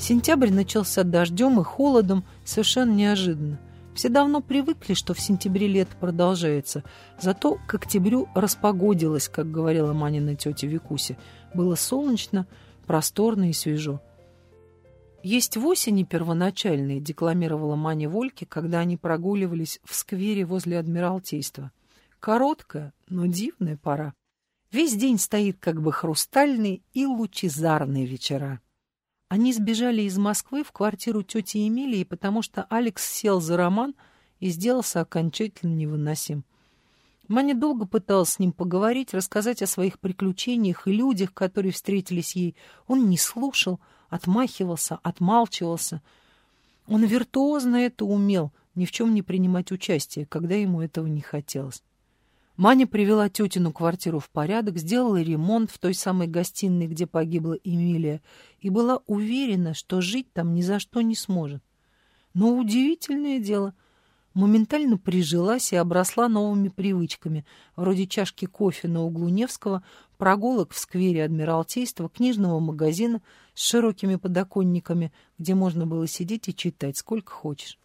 Сентябрь начался дождем и холодом, совершенно неожиданно. Все давно привыкли, что в сентябре лето продолжается. Зато к октябрю распогодилось, как говорила Манина тетя Викуся. Было солнечно, просторно и свежо. «Есть в осени первоначальные», — декламировала Маня Вольке, когда они прогуливались в сквере возле Адмиралтейства. «Короткая, но дивная пора. Весь день стоит как бы хрустальный и лучезарные вечера». Они сбежали из Москвы в квартиру тети Эмилии, потому что Алекс сел за роман и сделался окончательно невыносим. Маня долго пыталась с ним поговорить, рассказать о своих приключениях и людях, которые встретились ей. Он не слушал, отмахивался, отмалчивался. Он виртуозно это умел, ни в чем не принимать участие, когда ему этого не хотелось. Маня привела тетину квартиру в порядок, сделала ремонт в той самой гостиной, где погибла Эмилия, и была уверена, что жить там ни за что не сможет. Но удивительное дело, моментально прижилась и обросла новыми привычками, вроде чашки кофе на углу Невского, прогулок в сквере Адмиралтейства, книжного магазина с широкими подоконниками, где можно было сидеть и читать сколько хочешь.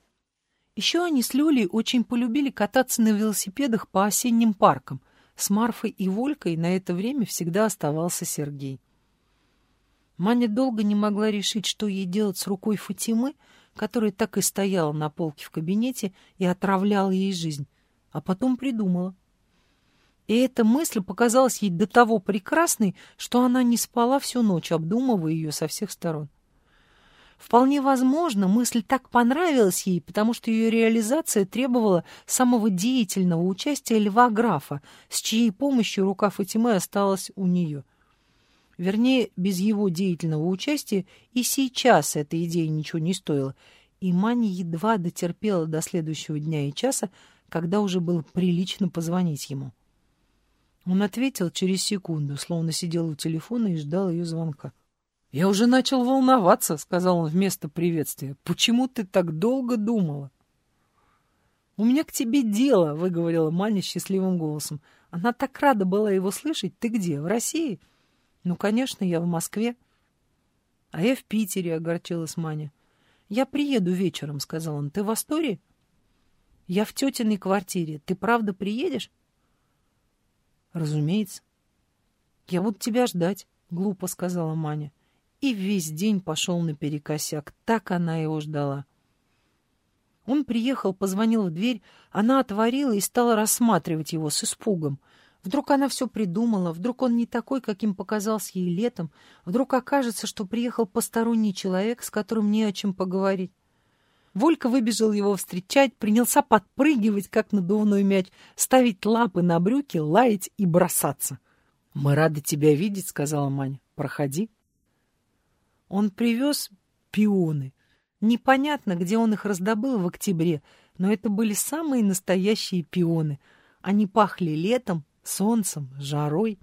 Еще они с Лёлей очень полюбили кататься на велосипедах по осенним паркам. С Марфой и Волькой на это время всегда оставался Сергей. Маня долго не могла решить, что ей делать с рукой Фатимы, которая так и стояла на полке в кабинете и отравляла ей жизнь, а потом придумала. И эта мысль показалась ей до того прекрасной, что она не спала всю ночь, обдумывая ее со всех сторон. Вполне возможно, мысль так понравилась ей, потому что ее реализация требовала самого деятельного участия Льва Графа, с чьей помощью рука Фатимы осталась у нее. Вернее, без его деятельного участия и сейчас эта идея ничего не стоила, и Маня едва дотерпела до следующего дня и часа, когда уже было прилично позвонить ему. Он ответил через секунду, словно сидел у телефона и ждал ее звонка. «Я уже начал волноваться», — сказал он вместо приветствия. «Почему ты так долго думала?» «У меня к тебе дело», — выговорила Маня счастливым голосом. Она так рада была его слышать. «Ты где? В России?» «Ну, конечно, я в Москве». «А я в Питере», — огорчилась Маня. «Я приеду вечером», — сказал он. «Ты в Асторе?» «Я в тетиной квартире. Ты правда приедешь?» «Разумеется». «Я буду тебя ждать», — глупо сказала Маня и весь день пошел наперекосяк. Так она его ждала. Он приехал, позвонил в дверь, она отворила и стала рассматривать его с испугом. Вдруг она все придумала, вдруг он не такой, каким показался ей летом, вдруг окажется, что приехал посторонний человек, с которым не о чем поговорить. Волька выбежал его встречать, принялся подпрыгивать, как надувной мяч, ставить лапы на брюки, лаять и бросаться. — Мы рады тебя видеть, — сказала Маня. — Проходи. Он привез пионы. Непонятно, где он их раздобыл в октябре, но это были самые настоящие пионы. Они пахли летом, солнцем, жарой.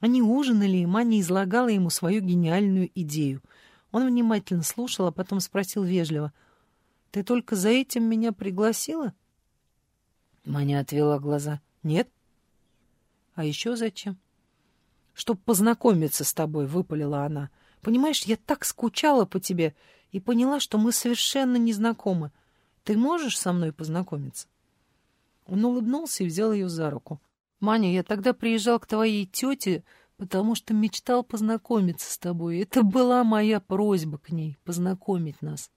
Они ужинали, и Маня излагала ему свою гениальную идею. Он внимательно слушал, а потом спросил вежливо, «Ты только за этим меня пригласила?» Маня отвела глаза. «Нет». «А еще зачем?» «Чтоб познакомиться с тобой», — выпалила она. Понимаешь, я так скучала по тебе и поняла, что мы совершенно не знакомы. Ты можешь со мной познакомиться?» Он улыбнулся и взял ее за руку. «Маня, я тогда приезжал к твоей тете, потому что мечтал познакомиться с тобой. Это была моя просьба к ней — познакомить нас.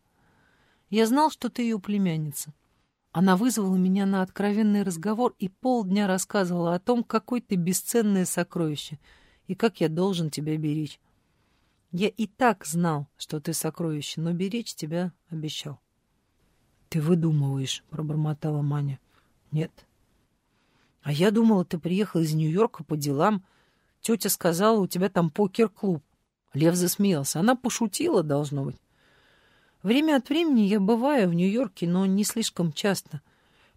Я знал, что ты ее племянница. Она вызвала меня на откровенный разговор и полдня рассказывала о том, какой ты бесценное сокровище и как я должен тебя беречь. Я и так знал, что ты сокровище, но беречь тебя обещал. — Ты выдумываешь, — пробормотала Маня. — Нет. — А я думала, ты приехал из Нью-Йорка по делам. Тетя сказала, у тебя там покер-клуб. Лев засмеялся. Она пошутила, должно быть. Время от времени я бываю в Нью-Йорке, но не слишком часто.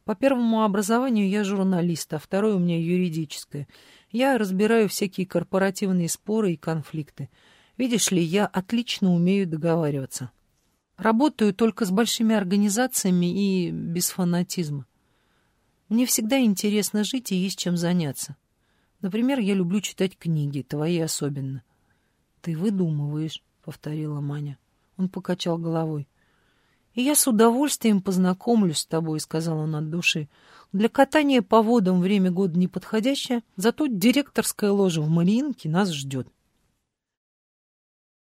По первому образованию я журналист, а второе у меня юридическое. Я разбираю всякие корпоративные споры и конфликты. Видишь ли, я отлично умею договариваться. Работаю только с большими организациями и без фанатизма. Мне всегда интересно жить и есть чем заняться. Например, я люблю читать книги, твои особенно. — Ты выдумываешь, — повторила Маня. Он покачал головой. «И я с удовольствием познакомлюсь с тобой», — сказал он от души. «Для катания по водам время года неподходящее, зато директорская ложа в Мариинке нас ждет».